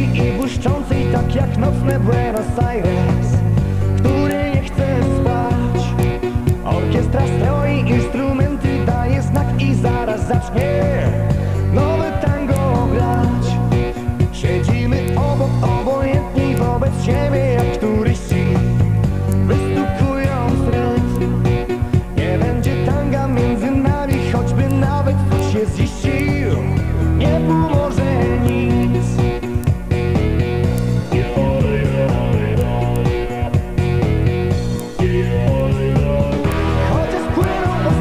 i błyszczącej tak jak nocne Buenos Aires.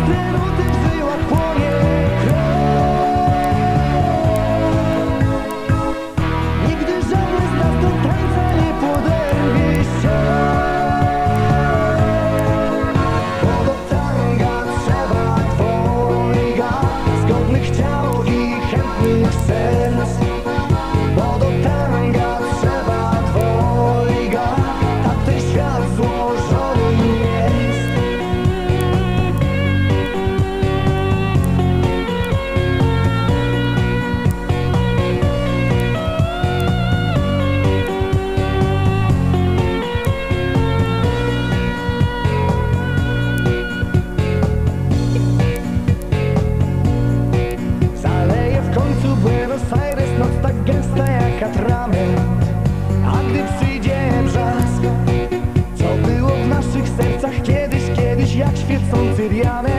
little siriane